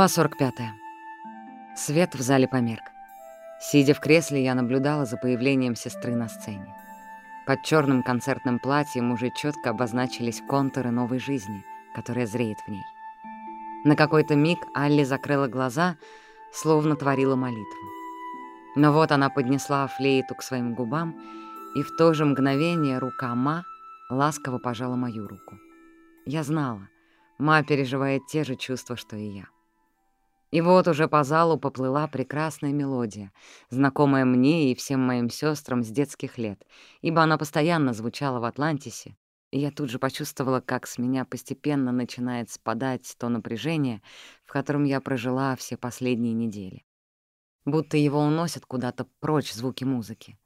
Глава 45. Свет в зале померк. Сидя в кресле, я наблюдала за появлением сестры на сцене. Под черным концертным платьем уже четко обозначились контуры новой жизни, которая зреет в ней. На какой-то миг Алли закрыла глаза, словно творила молитву. Но вот она поднесла флейту к своим губам, и в то же мгновение рука Ма ласково пожала мою руку. Я знала, Ма переживает те же чувства, что и я. И вот уже по залу поплыла прекрасная мелодия, знакомая мне и всем моим сестрам с детских лет, ибо она постоянно звучала в Атлантисе, и я тут же почувствовала, как с меня постепенно начинает спадать то напряжение, в котором я прожила все последние недели. Будто его уносят куда-то прочь звуки музыки.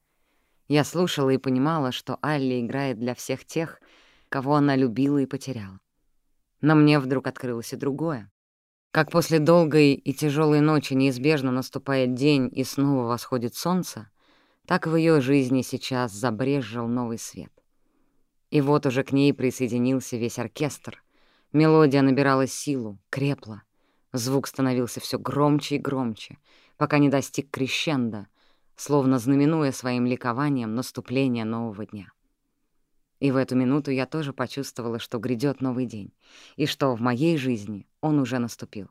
Я слушала и понимала, что Алли играет для всех тех, кого она любила и потеряла. Но мне вдруг открылось и другое. Как после долгой и тяжелой ночи неизбежно наступает день и снова восходит солнце, так в ее жизни сейчас забрезжил новый свет. И вот уже к ней присоединился весь оркестр. Мелодия набирала силу, крепла. Звук становился все громче и громче, пока не достиг крещенда, словно знаменуя своим ликованием наступление нового дня. И в эту минуту я тоже почувствовала, что грядет новый день, и что в моей жизни он уже наступил.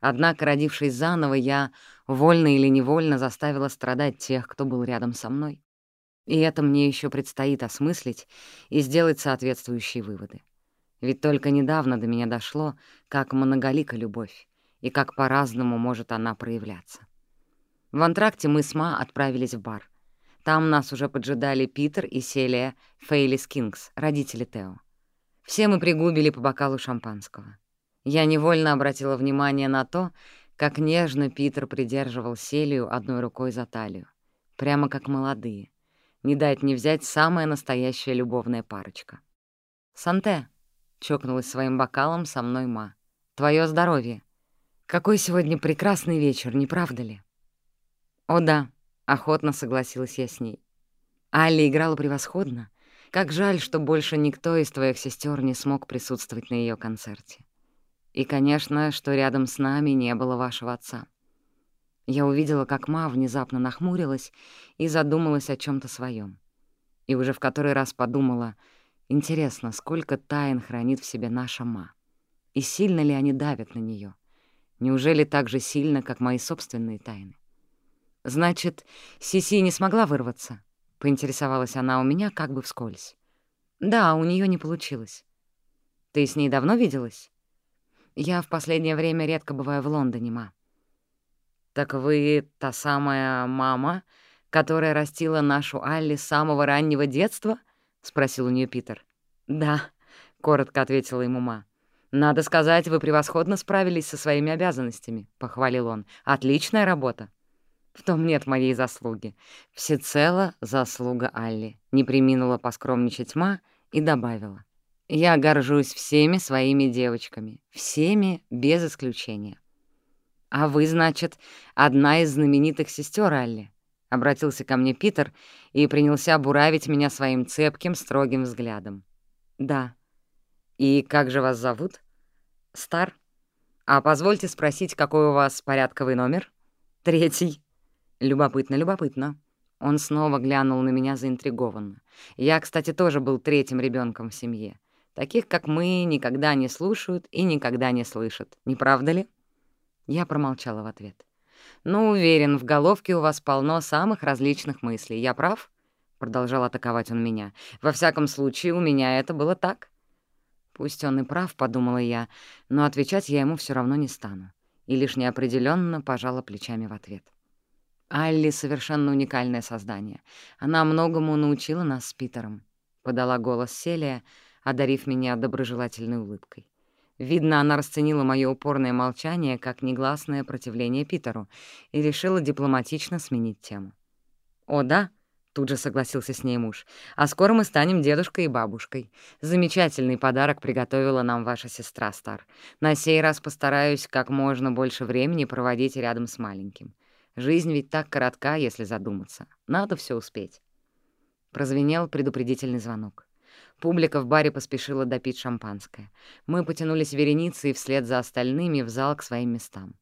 Однако, родившись заново, я, вольно или невольно, заставила страдать тех, кто был рядом со мной. И это мне еще предстоит осмыслить и сделать соответствующие выводы. Ведь только недавно до меня дошло, как многолика любовь, и как по-разному может она проявляться. В антракте мы с Ма отправились в бар. Там нас уже поджидали Питер и Селия Фейлис Кингс, родители Тео. Все мы пригубили по бокалу шампанского. Я невольно обратила внимание на то, как нежно Питер придерживал Селию одной рукой за талию. Прямо как молодые. Не дать не взять самая настоящая любовная парочка. «Санте», — чокнулась своим бокалом со мной Ма, — «твоё здоровье. Какой сегодня прекрасный вечер, не правда ли?» «О да», Охотно согласилась я с ней. Алли играла превосходно. Как жаль, что больше никто из твоих сестер не смог присутствовать на ее концерте. И, конечно, что рядом с нами не было вашего отца. Я увидела, как Ма внезапно нахмурилась и задумалась о чем то своем. И уже в который раз подумала, интересно, сколько тайн хранит в себе наша Ма, и сильно ли они давят на нее. Неужели так же сильно, как мои собственные тайны? «Значит, Сиси не смогла вырваться?» — поинтересовалась она у меня как бы вскользь. «Да, у нее не получилось». «Ты с ней давно виделась?» «Я в последнее время редко бываю в Лондоне, ма». «Так вы та самая мама, которая растила нашу Алли с самого раннего детства?» — спросил у нее Питер. «Да», — коротко ответила ему ма. «Надо сказать, вы превосходно справились со своими обязанностями», — похвалил он. «Отличная работа». В том нет моей заслуги. Всецело заслуга Алли. Не приминула поскромничать Ма и добавила. Я горжусь всеми своими девочками. Всеми без исключения. «А вы, значит, одна из знаменитых сестер Алли?» — обратился ко мне Питер и принялся буравить меня своим цепким, строгим взглядом. «Да». «И как же вас зовут?» «Стар. А позвольте спросить, какой у вас порядковый номер?» «Третий», Любопытно, любопытно. Он снова глянул на меня заинтригованно. Я, кстати, тоже был третьим ребенком в семье. Таких, как мы, никогда не слушают и никогда не слышат. Не правда ли? Я промолчала в ответ. «Ну, уверен, в головке у вас полно самых различных мыслей. Я прав?» Продолжал атаковать он меня. «Во всяком случае, у меня это было так». «Пусть он и прав», — подумала я, но отвечать я ему все равно не стану. И лишь неопределенно пожала плечами в ответ. Алли — совершенно уникальное создание. Она многому научила нас с Питером», — подала голос Селия, одарив меня доброжелательной улыбкой. Видно, она расценила мое упорное молчание как негласное противление Питеру и решила дипломатично сменить тему. «О, да», — тут же согласился с ней муж, «а скоро мы станем дедушкой и бабушкой. Замечательный подарок приготовила нам ваша сестра Стар. На сей раз постараюсь как можно больше времени проводить рядом с маленьким. Жизнь ведь так коротка, если задуматься. Надо все успеть. Прозвенел предупредительный звонок. Публика в баре поспешила допить шампанское. Мы потянулись вереницей вслед за остальными в зал к своим местам.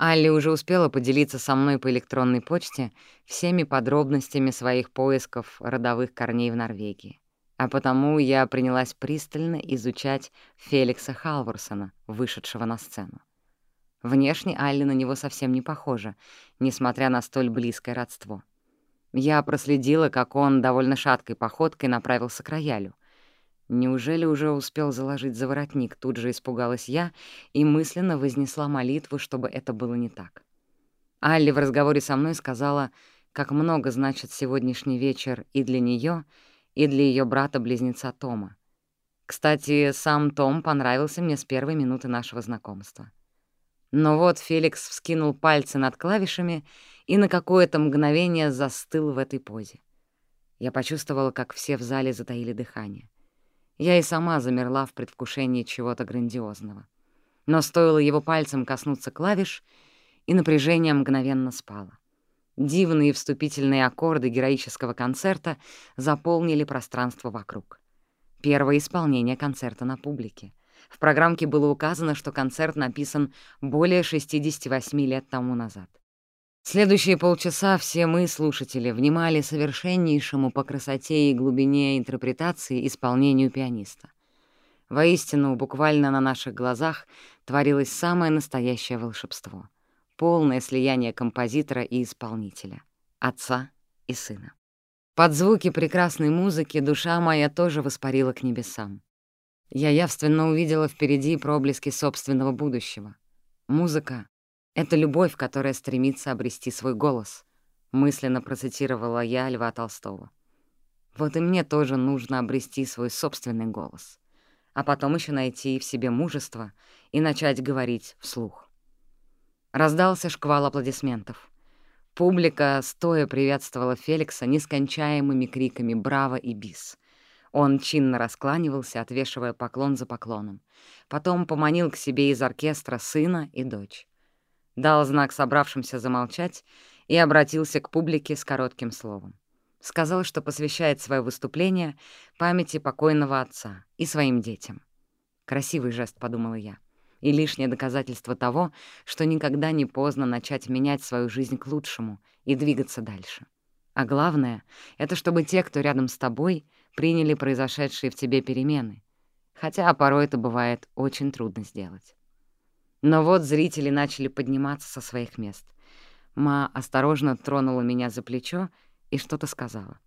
Алли уже успела поделиться со мной по электронной почте всеми подробностями своих поисков родовых корней в Норвегии. А потому я принялась пристально изучать Феликса Халварсона, вышедшего на сцену. Внешне Алли на него совсем не похожа, несмотря на столь близкое родство. Я проследила, как он довольно шаткой походкой направился к роялю. Неужели уже успел заложить заворотник? Тут же испугалась я и мысленно вознесла молитву, чтобы это было не так. Алли в разговоре со мной сказала, как много значит сегодняшний вечер и для нее, и для ее брата-близнеца Тома. Кстати, сам Том понравился мне с первой минуты нашего знакомства. Но вот Феликс вскинул пальцы над клавишами и на какое-то мгновение застыл в этой позе. Я почувствовала, как все в зале затаили дыхание. Я и сама замерла в предвкушении чего-то грандиозного. Но стоило его пальцем коснуться клавиш, и напряжение мгновенно спало. Дивные вступительные аккорды героического концерта заполнили пространство вокруг. Первое исполнение концерта на публике — в программке было указано, что концерт написан более 68 лет тому назад. Следующие полчаса все мы, слушатели, внимали совершеннейшему по красоте и глубине интерпретации исполнению пианиста. Воистину, буквально на наших глазах творилось самое настоящее волшебство. Полное слияние композитора и исполнителя, отца и сына. Под звуки прекрасной музыки душа моя тоже воспарила к небесам. Я явственно увидела впереди проблески собственного будущего. Музыка — это любовь, которая стремится обрести свой голос, мысленно процитировала я Льва Толстого. Вот и мне тоже нужно обрести свой собственный голос, а потом еще найти в себе мужество и начать говорить вслух. Раздался шквал аплодисментов. Публика стоя приветствовала Феликса нескончаемыми криками «Браво!» и «Бис!». Он чинно раскланивался, отвешивая поклон за поклоном. Потом поманил к себе из оркестра сына и дочь. Дал знак собравшимся замолчать и обратился к публике с коротким словом. Сказал, что посвящает свое выступление памяти покойного отца и своим детям. Красивый жест, подумала я, и лишнее доказательство того, что никогда не поздно начать менять свою жизнь к лучшему и двигаться дальше. А главное — это чтобы те, кто рядом с тобой, приняли произошедшие в тебе перемены, хотя порой это бывает очень трудно сделать. Но вот зрители начали подниматься со своих мест. Ма осторожно тронула меня за плечо и что-то сказала.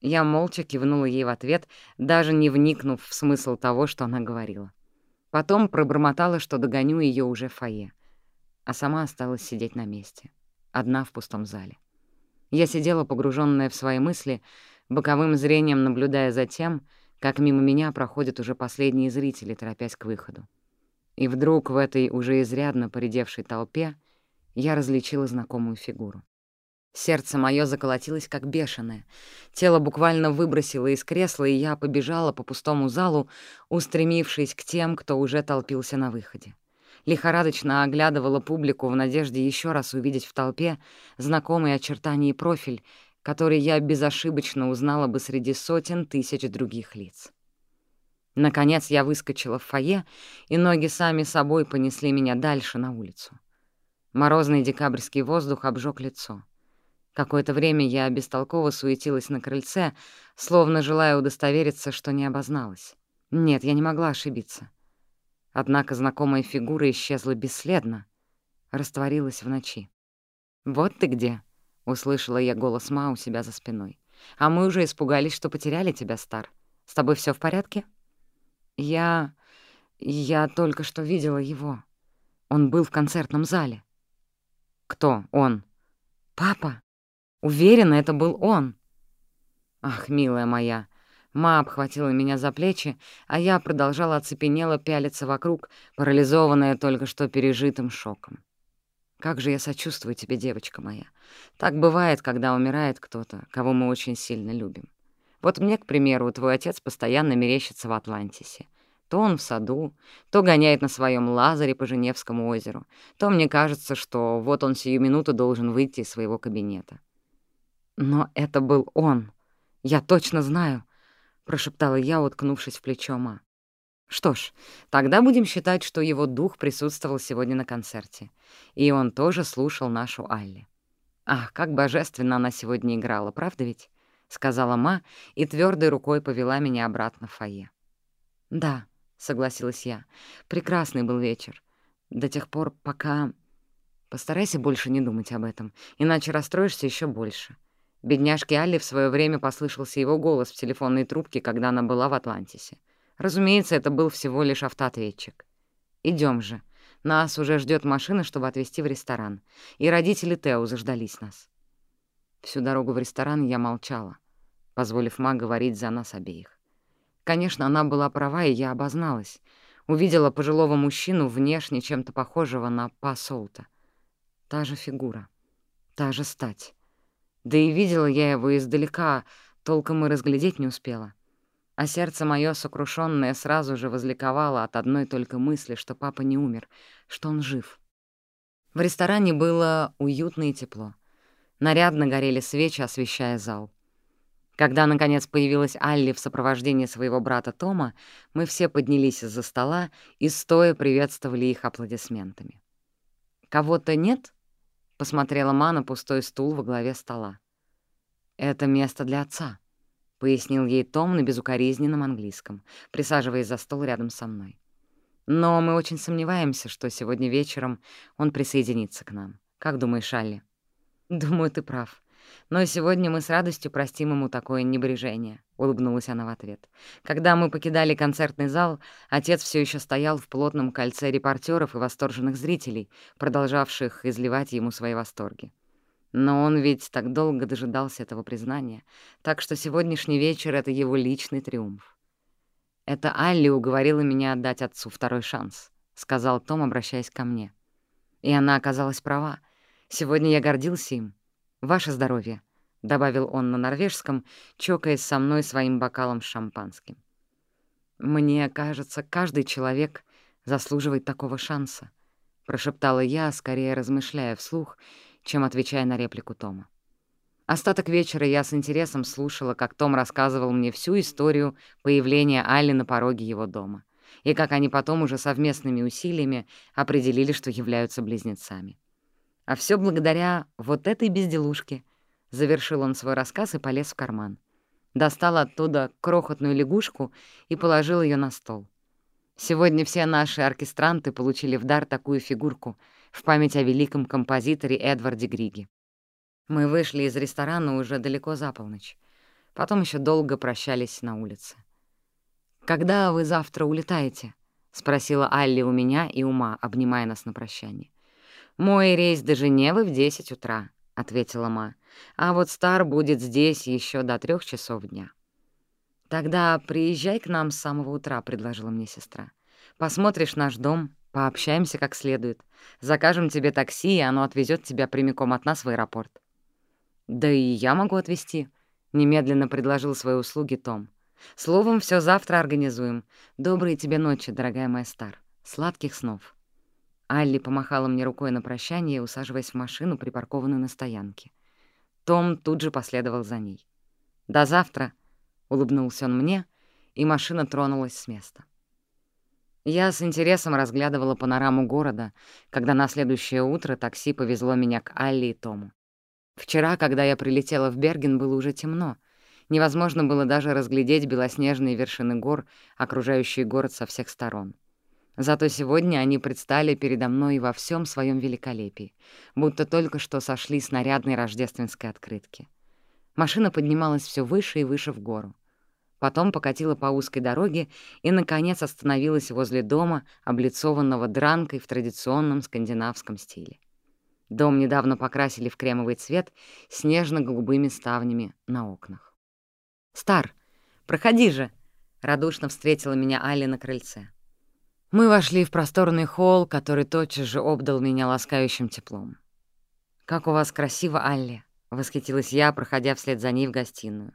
Я молча кивнула ей в ответ, даже не вникнув в смысл того, что она говорила. Потом пробормотала, что догоню ее уже в фойе, а сама осталась сидеть на месте, одна в пустом зале. Я сидела, погруженная в свои мысли, боковым зрением наблюдая за тем, как мимо меня проходят уже последние зрители, торопясь к выходу. И вдруг в этой уже изрядно поредевшей толпе я различила знакомую фигуру. Сердце мое заколотилось как бешеное. Тело буквально выбросило из кресла, и я побежала по пустому залу, устремившись к тем, кто уже толпился на выходе. Лихорадочно оглядывала публику в надежде еще раз увидеть в толпе знакомые очертания и профиль, который я безошибочно узнала бы среди сотен тысяч других лиц. Наконец я выскочила в фойе, и ноги сами собой понесли меня дальше на улицу. Морозный декабрьский воздух обжег лицо. Какое-то время я бестолково суетилась на крыльце, словно желая удостовериться, что не обозналась. Нет, я не могла ошибиться. Однако знакомая фигура исчезла бесследно, растворилась в ночи. «Вот ты где!» — услышала я голос Ма у себя за спиной. «А мы уже испугались, что потеряли тебя, Стар. С тобой все в порядке?» «Я... я только что видела его. Он был в концертном зале». «Кто он?» «Папа. Уверена, это был он». «Ах, милая моя!» Ма обхватила меня за плечи, а я продолжала оцепенело пялиться вокруг, парализованная только что пережитым шоком. Как же я сочувствую тебе, девочка моя. Так бывает, когда умирает кто-то, кого мы очень сильно любим. Вот мне, к примеру, твой отец постоянно мерещится в Атлантисе. То он в саду, то гоняет на своем лазаре по Женевскому озеру, то мне кажется, что вот он сию минуту должен выйти из своего кабинета. Но это был он. Я точно знаю. — прошептала я, уткнувшись в плечо Ма. Что ж, тогда будем считать, что его дух присутствовал сегодня на концерте, и он тоже слушал нашу Алли. Ах, как божественно она сегодня играла, правда ведь? — сказала Ма и твердой рукой повела меня обратно в фойе. «Да», — согласилась я, — «прекрасный был вечер. До тех пор, пока...» «Постарайся больше не думать об этом, иначе расстроишься еще больше». Бедняжке Алли в свое время послышался его голос в телефонной трубке, когда она была в Атлантисе. Разумеется, это был всего лишь автоответчик. Идем же. Нас уже ждет машина, чтобы отвезти в ресторан. И родители Тео заждались нас. Всю дорогу в ресторан я молчала, позволив Ма говорить за нас обеих. Конечно, она была права, и я обозналась. Увидела пожилого мужчину, внешне чем-то похожего на Па Солта. Та же фигура, та же стать. Да и видела я его издалека, толком и разглядеть не успела. А сердце мое сокрушенное сразу же возликовало от одной только мысли, что папа не умер, что он жив. В ресторане было уютно и тепло. Нарядно горели свечи, освещая зал. Когда, наконец, появилась Алли в сопровождении своего брата Тома, мы все поднялись из-за стола и стоя приветствовали их аплодисментами. «Кого-то нет?» — посмотрела Ма на пустой стул во главе стола. «Это место для отца», — пояснил ей Том на безукоризненном английском, присаживаясь за стол рядом со мной. «Но мы очень сомневаемся, что сегодня вечером он присоединится к нам. Как думаешь, Алли?» «Думаю, ты прав. Но сегодня мы с радостью простим ему такое небрежение», — улыбнулась она в ответ. «Когда мы покидали концертный зал, отец все еще стоял в плотном кольце репортеров и восторженных зрителей, продолжавших изливать ему свои восторги. Но он ведь так долго дожидался этого признания, так что сегодняшний вечер — это его личный триумф. «Это Алли уговорила меня отдать отцу второй шанс», — сказал Том, обращаясь ко мне. И она оказалась права. Сегодня я гордился им. Ваше здоровье», — добавил он на норвежском, чокаясь со мной своим бокалом с шампанским. «Мне кажется, каждый человек заслуживает такого шанса», — прошептала я, скорее размышляя вслух, чем отвечая на реплику Тома. Остаток вечера я с интересом слушала, как Том рассказывал мне всю историю появления Алли на пороге его дома и как они потом уже совместными усилиями определили, что являются близнецами. А все благодаря вот этой безделушке. Завершил он свой рассказ и полез в карман. Достал оттуда крохотную лягушку и положил ее на стол. Сегодня все наши оркестранты получили в дар такую фигурку в память о великом композиторе Эдварде Григе. Мы вышли из ресторана уже далеко за полночь. Потом еще долго прощались на улице. «Когда вы завтра улетаете?» — спросила Алли у меня и ума, обнимая нас на прощание. «Мой рейс до Женевы в 10 утра», — ответила Ма. «А вот Стар будет здесь еще до трех часов дня». «Тогда приезжай к нам с самого утра», — предложила мне сестра. «Посмотришь наш дом, пообщаемся как следует. Закажем тебе такси, и оно отвезет тебя прямиком от нас в аэропорт». «Да и я могу отвезти», — немедленно предложил свои услуги Том. «Словом, все завтра организуем. Доброй тебе ночи, дорогая моя Стар. Сладких снов». Алли помахала мне рукой на прощание, усаживаясь в машину, припаркованную на стоянке. Том тут же последовал за ней. «До завтра!» — улыбнулся он мне, и машина тронулась с места. Я с интересом разглядывала панораму города, когда на следующее утро такси повезло меня к Алли и Тому. Вчера, когда я прилетела в Берген, было уже темно. Невозможно было даже разглядеть белоснежные вершины гор, окружающие город со всех сторон. Зато сегодня они предстали передо мной во всем своем великолепии, будто только что сошли с нарядной рождественской открытки. Машина поднималась все выше и выше в гору. Потом покатила по узкой дороге и, наконец, остановилась возле дома, облицованного дранкой в традиционном скандинавском стиле. Дом недавно покрасили в кремовый цвет с нежно-голубыми ставнями на окнах. «Стар, проходи же!» — радушно встретила меня Али на крыльце. Мы вошли в просторный холл, который тотчас же обдал меня ласкающим теплом. «Как у вас красиво, Алли!» — восхитилась я, проходя вслед за ней в гостиную.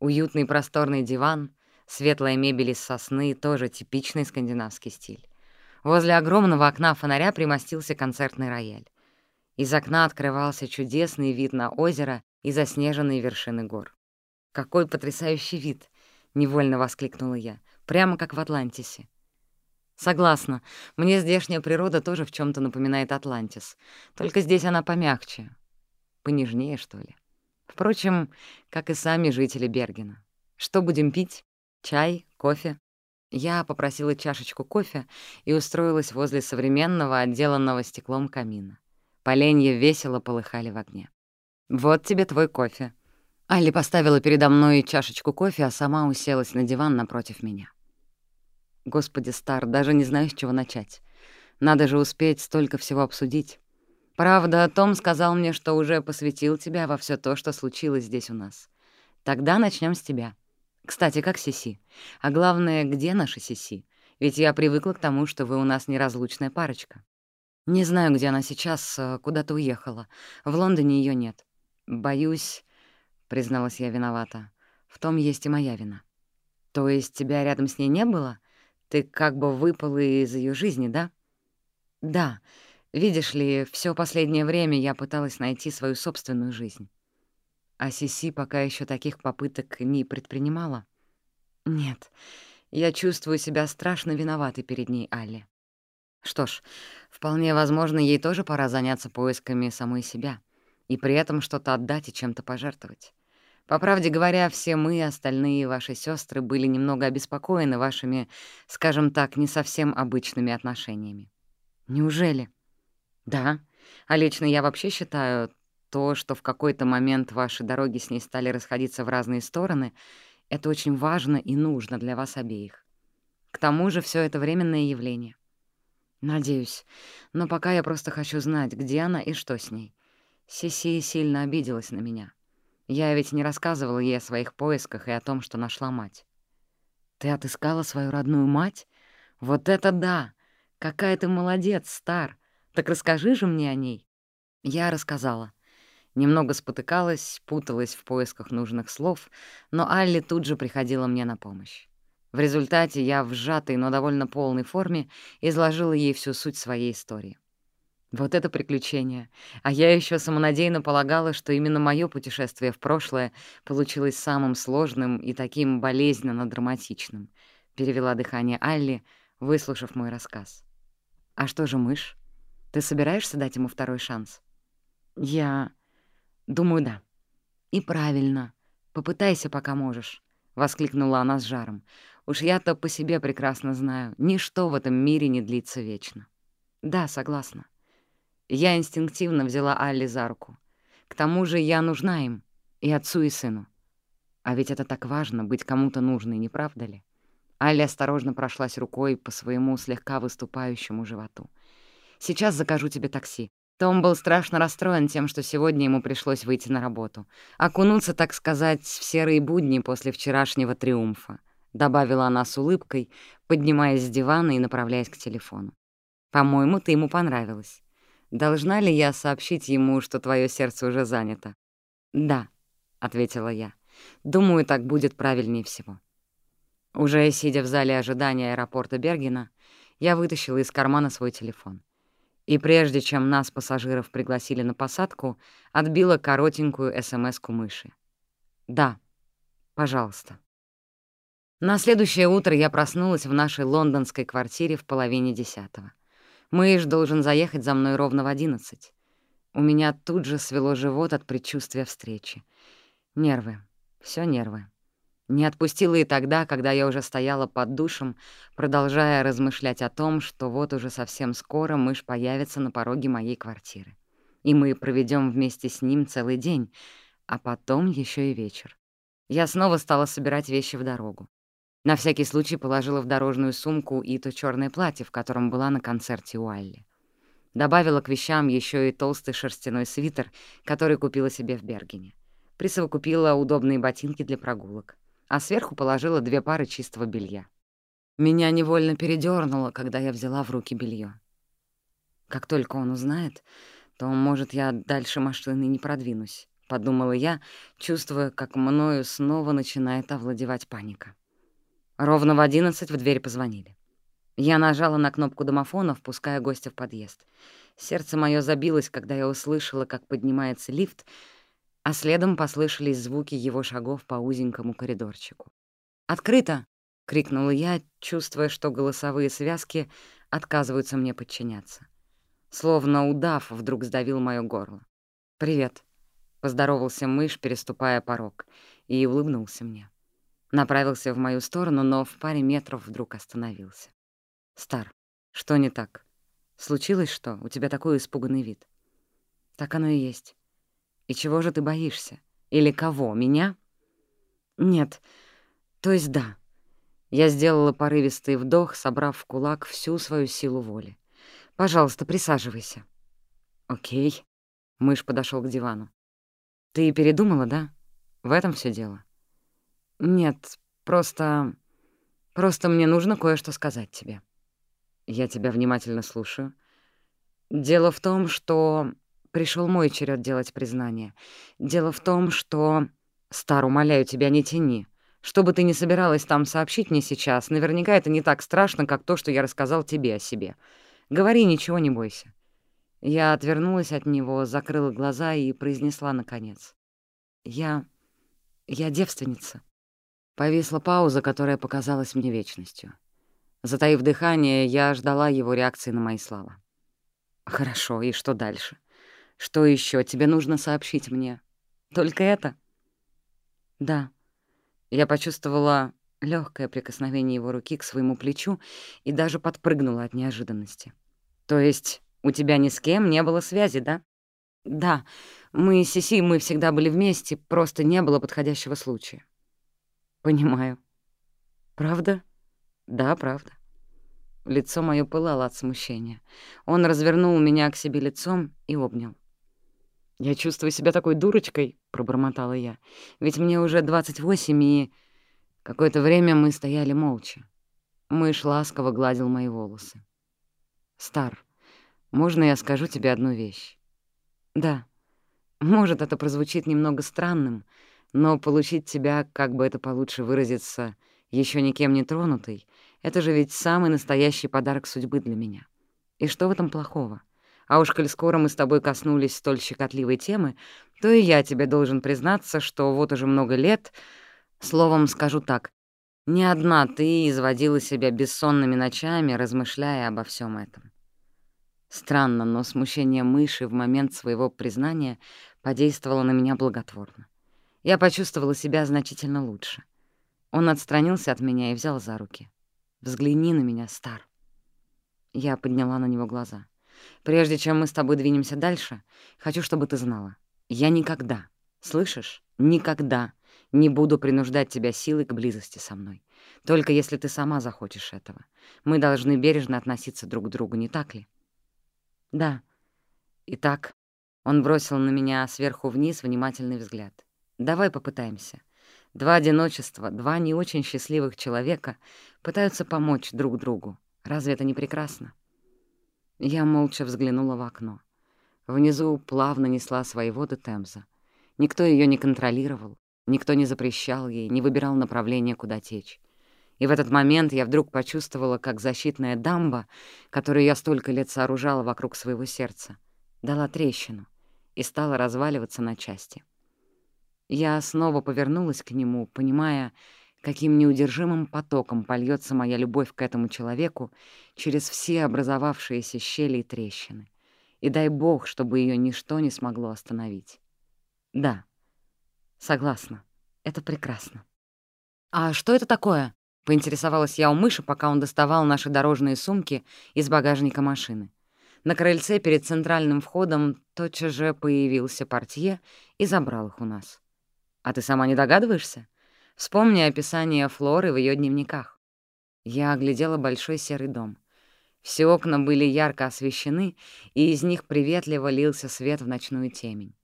Уютный просторный диван, светлая мебель из сосны — тоже типичный скандинавский стиль. Возле огромного окна фонаря примостился концертный рояль. Из окна открывался чудесный вид на озеро и заснеженные вершины гор. Какой потрясающий вид! — невольно воскликнула я. «Прямо как в Атлантисе». «Согласна. Мне здешняя природа тоже в чем то напоминает Атлантис. Только здесь она помягче. Понежнее, что ли. Впрочем, как и сами жители Бергена. Что будем пить? Чай? Кофе?» Я попросила чашечку кофе и устроилась возле современного, отделанного стеклом камина. Поленья весело полыхали в огне. «Вот тебе твой кофе». Алли поставила передо мной чашечку кофе, а сама уселась на диван напротив меня. Господи, Стар, даже не знаю, с чего начать. Надо же успеть столько всего обсудить. Правда, Том сказал мне, что уже посвятил тебя во все то, что случилось здесь у нас. Тогда начнем с тебя. Кстати, как Сиси? А главное, где наша Сиси? Ведь я привыкла к тому, что вы у нас неразлучная парочка. Не знаю, где она сейчас, э, куда-то уехала. В Лондоне ее нет. Боюсь, — призналась я виновата, — в том есть и моя вина. То есть тебя рядом с ней не было? Ты как бы выпала из ее жизни, да? Да. Видишь ли, все последнее время я пыталась найти свою собственную жизнь. А Сиси пока еще таких попыток не предпринимала? Нет, я чувствую себя страшно виноватой перед ней, Алли. Что ж, вполне возможно, ей тоже пора заняться поисками самой себя и при этом что-то отдать и чем-то пожертвовать. По правде говоря, все мы, остальные ваши сестры, были немного обеспокоены вашими, скажем так, не совсем обычными отношениями. Неужели? Да. А лично я вообще считаю, то, что в какой-то момент ваши дороги с ней стали расходиться в разные стороны, это очень важно и нужно для вас обеих. К тому же все это временное явление. Надеюсь. Но пока я просто хочу знать, где она и что с ней. Сиси сильно обиделась на меня. Я ведь не рассказывала ей о своих поисках и о том, что нашла мать. Ты отыскала свою родную мать? Вот это да! Какая ты молодец, Стар! Так расскажи же мне о ней. Я рассказала. Немного спотыкалась, путалась в поисках нужных слов, но Алли тут же приходила мне на помощь. В результате я в сжатой, но довольно полной форме изложила ей всю суть своей истории. Вот это приключение. А я еще самонадеянно полагала, что именно мое путешествие в прошлое получилось самым сложным и таким болезненно драматичным. Перевела дыхание Алли, выслушав мой рассказ. «А что же мышь? Ты собираешься дать ему второй шанс?» «Я...» «Думаю, да». «И правильно. Попытайся, пока можешь», — воскликнула она с жаром. «Уж я-то по себе прекрасно знаю, ничто в этом мире не длится вечно». «Да, согласна». Я инстинктивно взяла Алли за руку. К тому же я нужна им, и отцу, и сыну. А ведь это так важно — быть кому-то нужной, не правда ли? Алли осторожно прошлась рукой по своему слегка выступающему животу. «Сейчас закажу тебе такси. Том был страшно расстроен тем, что сегодня ему пришлось выйти на работу. Окунуться, так сказать, в серые будни после вчерашнего триумфа, — добавила она с улыбкой, поднимаясь с дивана и направляясь к телефону. «По-моему, ты ему понравилась. Должна ли я сообщить ему, что твое сердце уже занято?» «Да», — ответила я. «Думаю, так будет правильнее всего». Уже сидя в зале ожидания аэропорта Бергена, я вытащила из кармана свой телефон — и прежде чем нас, пассажиров, пригласили на посадку, отбила коротенькую СМС-ку мыши. «Да, пожалуйста». На следующее утро я проснулась в нашей лондонской квартире в половине десятого. Мышь должен заехать за мной ровно в одиннадцать. У меня тут же свело живот от предчувствия встречи. Нервы, все нервы. Не отпустила и тогда, когда я уже стояла под душем, продолжая размышлять о том, что вот уже совсем скоро мышь появится на пороге моей квартиры. И мы проведем вместе с ним целый день, а потом еще и вечер. Я снова стала собирать вещи в дорогу. На всякий случай положила в дорожную сумку и то черное платье, в котором была на концерте у Алли. Добавила к вещам еще и толстый шерстяной свитер, который купила себе в Бергене. Присовокупила удобные ботинки для прогулок а сверху положила две пары чистого белья. Меня невольно передёрнуло, когда я взяла в руки белье. Как только он узнает, то, может, я дальше машины не продвинусь, — подумала я, чувствуя, как мною снова начинает овладевать паника. Ровно в одиннадцать в дверь позвонили. Я нажала на кнопку домофона, впуская гостя в подъезд. Сердце мое забилось, когда я услышала, как поднимается лифт, а следом послышались звуки его шагов по узенькому коридорчику. «Открыто!» — крикнула я, чувствуя, что голосовые связки отказываются мне подчиняться. Словно удав вдруг сдавил моё горло. «Привет», — поздоровался мышь, переступая порог, и улыбнулся мне. Направился в мою сторону, но в паре метров вдруг остановился. «Стар, что не так? Случилось что? У тебя такой испуганный вид». «Так оно и есть. И чего же ты боишься? Или кого? Меня?» «Нет. То есть да». Я сделала порывистый вдох, собрав в кулак всю свою силу воли. «Пожалуйста, присаживайся». «Окей». Мышь подошел к дивану. «Ты передумала, да? В этом все дело?» «Нет, просто... Просто мне нужно кое-что сказать тебе». «Я тебя внимательно слушаю». «Дело в том, что пришел мой черед делать признание. Дело в том, что...» «Стар, умоляю тебя, не тяни. Что бы ты ни собиралась там сообщить мне сейчас, наверняка это не так страшно, как то, что я рассказал тебе о себе. Говори, ничего не бойся». Я отвернулась от него, закрыла глаза и произнесла наконец. «Я... я девственница». Повисла пауза, которая показалась мне вечностью. Затаив дыхание, я ждала его реакции на мои слова. «Хорошо, и что дальше? Что еще тебе нужно сообщить мне? Только это?» «Да». Я почувствовала легкое прикосновение его руки к своему плечу и даже подпрыгнула от неожиданности. «То есть у тебя ни с кем не было связи, да?» «Да. Мы с Сиси, мы всегда были вместе, просто не было подходящего случая». «Понимаю». «Правда?» «Да, правда». Лицо моё пылало от смущения. Он развернул меня к себе лицом и обнял. «Я чувствую себя такой дурочкой», — пробормотала я. «Ведь мне уже 28, и...» Какое-то время мы стояли молча. Мышь ласково гладил мои волосы. «Стар, можно я скажу тебе одну вещь?» «Да. Может, это прозвучит немного странным, но получить тебя, как бы это получше выразиться, еще никем не тронутой, это же ведь самый настоящий подарок судьбы для меня. И что в этом плохого? А уж коль скоро мы с тобой коснулись столь щекотливой темы, то и я тебе должен признаться, что вот уже много лет, словом скажу так, не одна ты изводила себя бессонными ночами, размышляя обо всем этом. Странно, но смущение мыши в момент своего признания подействовало на меня благотворно. Я почувствовала себя значительно лучше. Он отстранился от меня и взял за руки. «Взгляни на меня, Стар». Я подняла на него глаза. «Прежде чем мы с тобой двинемся дальше, хочу, чтобы ты знала. Я никогда, слышишь, никогда не буду принуждать тебя силой к близости со мной. Только если ты сама захочешь этого. Мы должны бережно относиться друг к другу, не так ли?» «Да». Итак, он бросил на меня сверху вниз внимательный взгляд. Давай попытаемся. Два одиночества, два не очень счастливых человека пытаются помочь друг другу. Разве это не прекрасно? Я молча взглянула в окно. Внизу плавно несла свои воды Темза. Никто ее не контролировал, никто не запрещал ей, не выбирал направление, куда течь. И в этот момент я вдруг почувствовала, как защитная дамба, которую я столько лет сооружала вокруг своего сердца, дала трещину и стала разваливаться на части. Я снова повернулась к нему, понимая, каким неудержимым потоком польется моя любовь к этому человеку через все образовавшиеся щели и трещины. И дай бог, чтобы ее ничто не смогло остановить. Да, согласна, это прекрасно. «А что это такое?» — поинтересовалась я у мыши, пока он доставал наши дорожные сумки из багажника машины. На крыльце перед центральным входом тотчас же появился портье и забрал их у нас. А ты сама не догадываешься? Вспомни описание Флоры в ее дневниках. Я оглядела большой серый дом. Все окна были ярко освещены, и из них приветливо лился свет в ночную темень.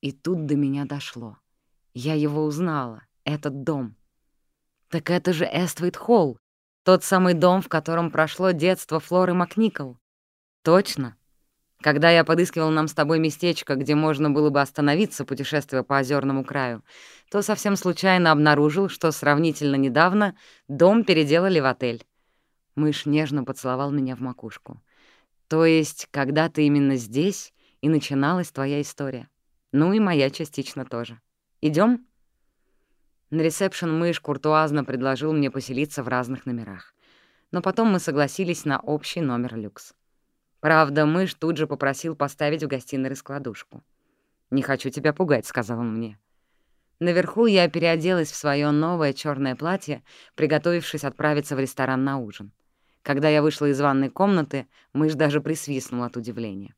И тут до меня дошло. Я его узнала, этот дом. Так это же Эствейт Холл, тот самый дом, в котором прошло детство Флоры Макникол. Точно. Когда я подыскивал нам с тобой местечко, где можно было бы остановиться, путешествуя по озерному краю, то совсем случайно обнаружил, что сравнительно недавно дом переделали в отель. Мышь нежно поцеловал меня в макушку. То есть, когда-то именно здесь и начиналась твоя история. Ну и моя частично тоже. Идем? На ресепшн мышь куртуазно предложил мне поселиться в разных номерах. Но потом мы согласились на общий номер люкс. Правда, мышь тут же попросил поставить в гостиной раскладушку. «Не хочу тебя пугать», — сказал он мне. Наверху я переоделась в свое новое черное платье, приготовившись отправиться в ресторан на ужин. Когда я вышла из ванной комнаты, мышь даже присвистнула от удивления.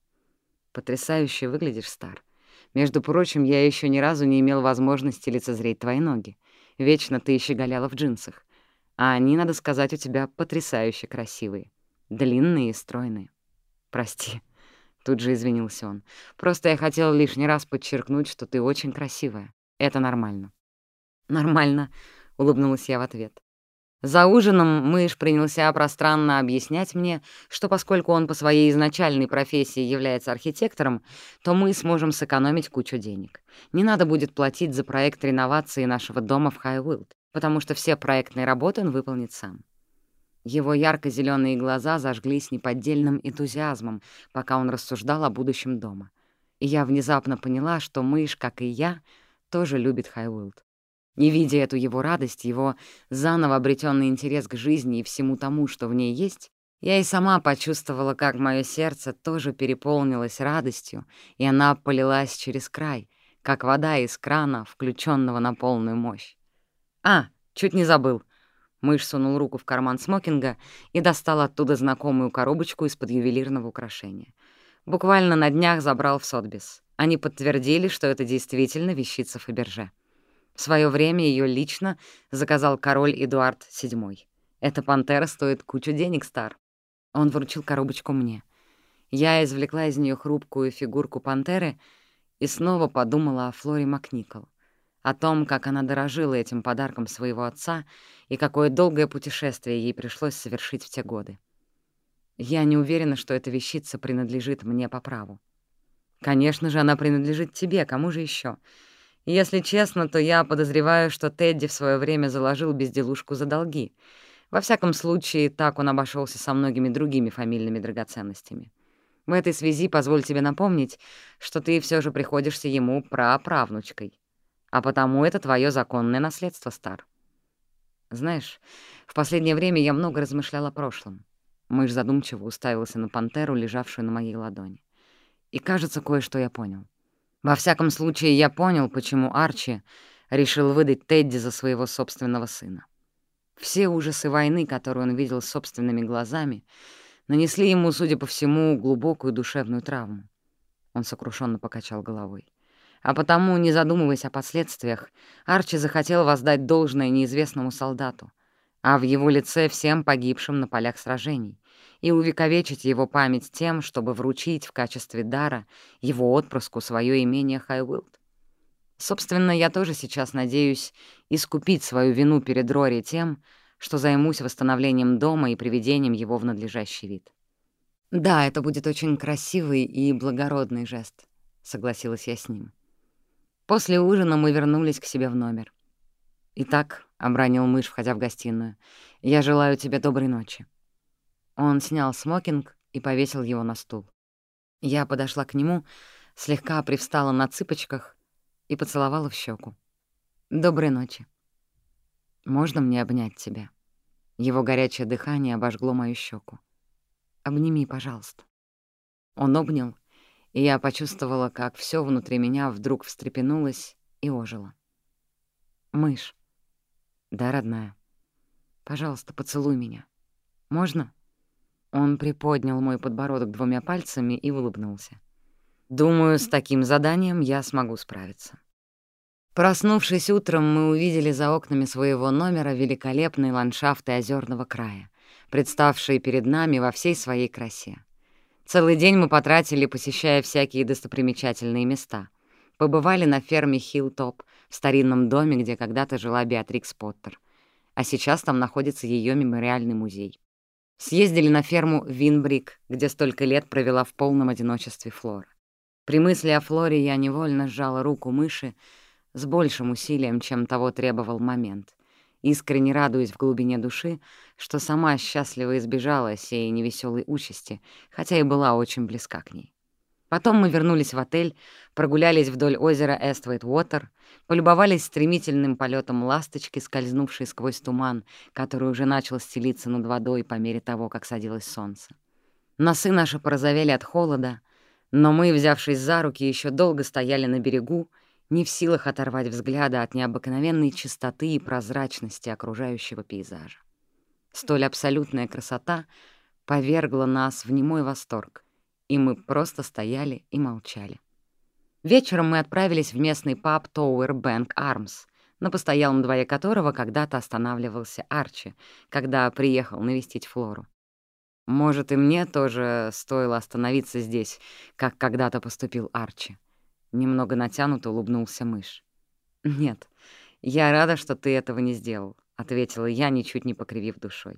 «Потрясающе выглядишь, Стар. Между прочим, я еще ни разу не имел возможности лицезреть твои ноги. Вечно ты щеголяла в джинсах. А они, надо сказать, у тебя потрясающе красивые. Длинные и стройные. Прости». Тут же извинился он. «Просто я хотел лишний раз подчеркнуть, что ты очень красивая. Это нормально». «Нормально», — улыбнулась я в ответ. За ужином мышь принялся пространно объяснять мне, что поскольку он по своей изначальной профессии является архитектором, то мы сможем сэкономить кучу денег. Не надо будет платить за проект реновации нашего дома в Хайвилд, потому что все проектные работы он выполнит сам. Его ярко зеленые глаза зажглись неподдельным энтузиазмом, пока он рассуждал о будущем дома. И я внезапно поняла, что мышь, как и я, тоже любит Хайвилд. Не видя эту его радость, его заново обретенный интерес к жизни и всему тому, что в ней есть, я и сама почувствовала, как мое сердце тоже переполнилось радостью, и она полилась через край, как вода из крана, включенного на полную мощь. «А, чуть не забыл», Мышь сунул руку в карман смокинга и достал оттуда знакомую коробочку из-под ювелирного украшения. Буквально на днях забрал в Сотбис. Они подтвердили, что это действительно вещица Фаберже. В свое время ее лично заказал король Эдуард VII. Эта пантера стоит кучу денег, Стар. Он вручил коробочку мне. Я извлекла из нее хрупкую фигурку пантеры и снова подумала о Флоре Макникол о том, как она дорожила этим подарком своего отца и какое долгое путешествие ей пришлось совершить в те годы. Я не уверена, что эта вещица принадлежит мне по праву. Конечно же, она принадлежит тебе, кому же еще? Если честно, то я подозреваю, что Тедди в свое время заложил безделушку за долги. Во всяком случае, так он обошелся со многими другими фамильными драгоценностями. В этой связи позволь тебе напомнить, что ты все же приходишься ему праправнучкой а потому это твое законное наследство, Стар. Знаешь, в последнее время я много размышлял о прошлом. Мышь задумчиво уставился на пантеру, лежавшую на моей ладони. И, кажется, кое-что я понял. Во всяком случае, я понял, почему Арчи решил выдать Тедди за своего собственного сына. Все ужасы войны, которые он видел собственными глазами, нанесли ему, судя по всему, глубокую душевную травму. Он сокрушенно покачал головой. А потому, не задумываясь о последствиях, Арчи захотел воздать должное неизвестному солдату, а в его лице всем погибшим на полях сражений, и увековечить его память тем, чтобы вручить в качестве дара его отпрыску свое имение Хайвилд. Собственно, я тоже сейчас надеюсь искупить свою вину перед Рори тем, что займусь восстановлением дома и приведением его в надлежащий вид. «Да, это будет очень красивый и благородный жест», — согласилась я с ним. После ужина мы вернулись к себе в номер. «Итак», — обронил мышь, входя в гостиную, — «я желаю тебе доброй ночи». Он снял смокинг и повесил его на стул. Я подошла к нему, слегка привстала на цыпочках и поцеловала в щеку. «Доброй ночи. Можно мне обнять тебя?» Его горячее дыхание обожгло мою щеку. «Обними, пожалуйста». Он обнял, и я почувствовала, как все внутри меня вдруг встрепенулось и ожило. «Мышь». «Да, родная. Пожалуйста, поцелуй меня. Можно?» Он приподнял мой подбородок двумя пальцами и улыбнулся. «Думаю, с таким заданием я смогу справиться». Проснувшись утром, мы увидели за окнами своего номера великолепные ландшафты озерного края, представшие перед нами во всей своей красе. Целый день мы потратили, посещая всякие достопримечательные места. Побывали на ферме Хиллтоп, в старинном доме, где когда-то жила Беатрикс Поттер. А сейчас там находится ее мемориальный музей. Съездили на ферму Винбрик, где столько лет провела в полном одиночестве Флора. При мысли о Флоре я невольно сжала руку мыши с большим усилием, чем того требовал момент искренне радуясь в глубине души, что сама счастливо избежала сей невеселой участи, хотя и была очень близка к ней. Потом мы вернулись в отель, прогулялись вдоль озера Эствейт-Уотер, полюбовались стремительным полетом ласточки, скользнувшей сквозь туман, который уже начал стелиться над водой по мере того, как садилось солнце. Носы наши порозовели от холода, но мы, взявшись за руки, еще долго стояли на берегу, не в силах оторвать взгляда от необыкновенной чистоты и прозрачности окружающего пейзажа. Столь абсолютная красота повергла нас в немой восторг — и мы просто стояли и молчали. Вечером мы отправились в местный паб Tower Bank Arms, на постоялом дворе которого когда-то останавливался Арчи, когда приехал навестить Флору. Может, и мне тоже стоило остановиться здесь, как когда-то поступил Арчи. Немного натянуто улыбнулся мышь. «Нет, я рада, что ты этого не сделал», — ответила я, ничуть не покривив душой.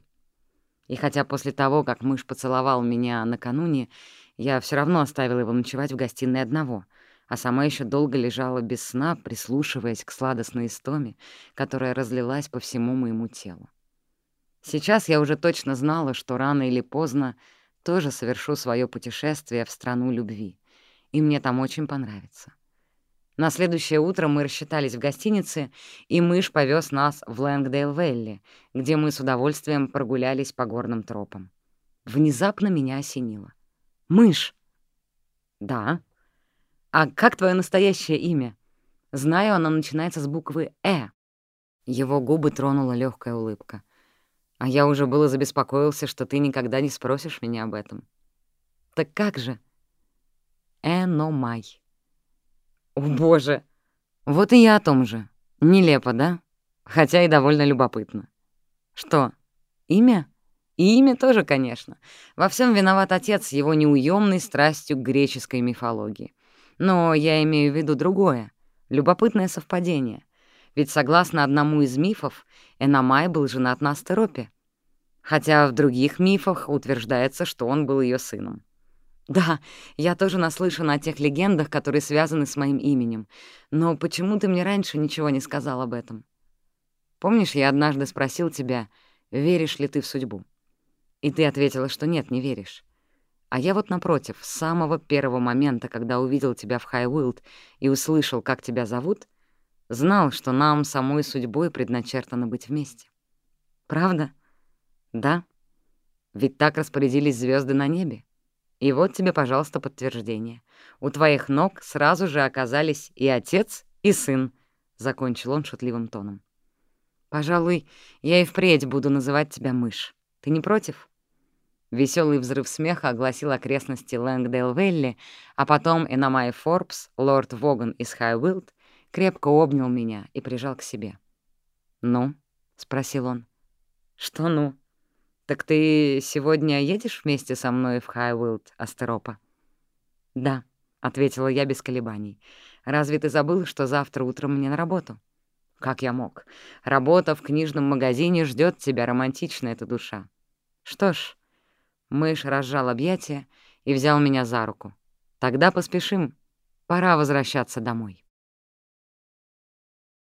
И хотя после того, как мышь поцеловал меня накануне, я все равно оставила его ночевать в гостиной одного, а сама еще долго лежала без сна, прислушиваясь к сладостной истоме, которая разлилась по всему моему телу. Сейчас я уже точно знала, что рано или поздно тоже совершу свое путешествие в страну любви, и мне там очень понравится. На следующее утро мы рассчитались в гостинице, и мышь повез нас в Лэнгдейл-Велли, где мы с удовольствием прогулялись по горным тропам. Внезапно меня осенило. «Мышь!» «Да». «А как твое настоящее имя?» «Знаю, оно начинается с буквы «Э». Его губы тронула легкая улыбка. «А я уже было забеспокоился, что ты никогда не спросишь меня об этом». «Так как же?» «Эномай». «О, боже!» «Вот и я о том же. Нелепо, да? Хотя и довольно любопытно». «Что, имя?» И имя тоже, конечно. Во всем виноват отец с его неуемной страстью к греческой мифологии. Но я имею в виду другое, любопытное совпадение. Ведь, согласно одному из мифов, Эномай был женат на Астеропе. Хотя в других мифах утверждается, что он был ее сыном. Да, я тоже наслышана о тех легендах, которые связаны с моим именем. Но почему ты мне раньше ничего не сказал об этом? Помнишь, я однажды спросил тебя, веришь ли ты в судьбу? И ты ответила, что нет, не веришь. А я вот напротив, с самого первого момента, когда увидел тебя в Хайуилд и услышал, как тебя зовут, знал, что нам самой судьбой предначертано быть вместе. Правда? Да. Ведь так распорядились звезды на небе. И вот тебе, пожалуйста, подтверждение. У твоих ног сразу же оказались и отец, и сын, — закончил он шутливым тоном. Пожалуй, я и впредь буду называть тебя мышь. Ты не против? Веселый взрыв смеха огласил окрестности Лэнгдейл-Велли, а потом Эномай Форбс, лорд Воган из Хайвилд, крепко обнял меня и прижал к себе. «Ну?» — спросил он. «Что «ну?» «Так ты сегодня едешь вместе со мной в Хайвилд, Астеропа?» «Да», — ответила я без колебаний. «Разве ты забыл, что завтра утром мне на работу?» «Как я мог? Работа в книжном магазине ждет тебя, романтичная эта душа». «Что ж...» Мышь разжал объятия и взял меня за руку. «Тогда поспешим. Пора возвращаться домой».